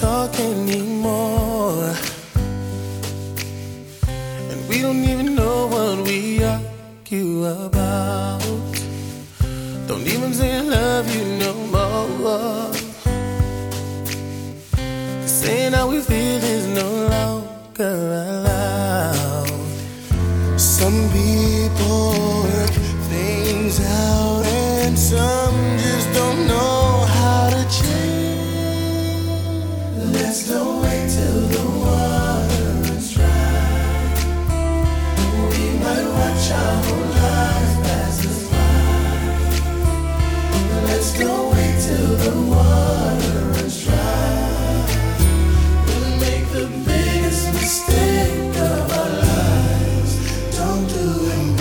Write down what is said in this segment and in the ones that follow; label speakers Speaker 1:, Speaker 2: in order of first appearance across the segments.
Speaker 1: talk anymore. And we don't even know what we argue about. Don't even say I love you no more. Saying how we feel is no longer allowed. Some people work things out and some.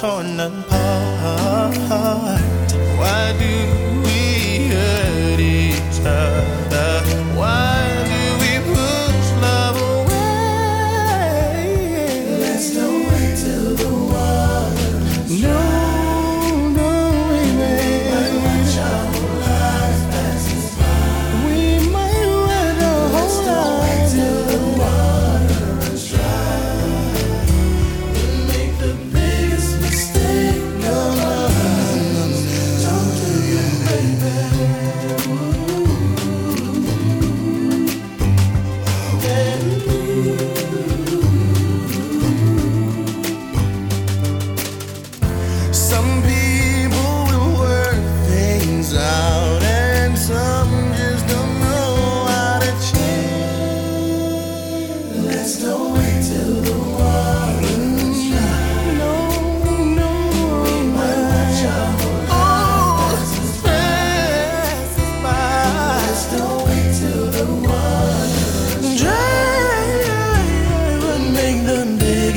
Speaker 2: torn apart.
Speaker 1: Why do we hurt each other? 生平。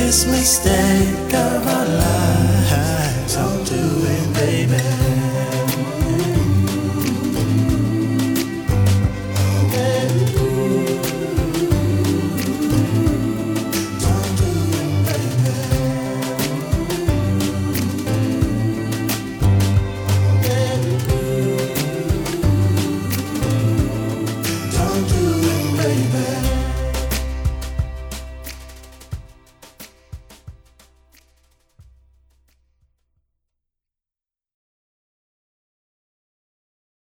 Speaker 2: This mistake of our lives. I'm doing, baby.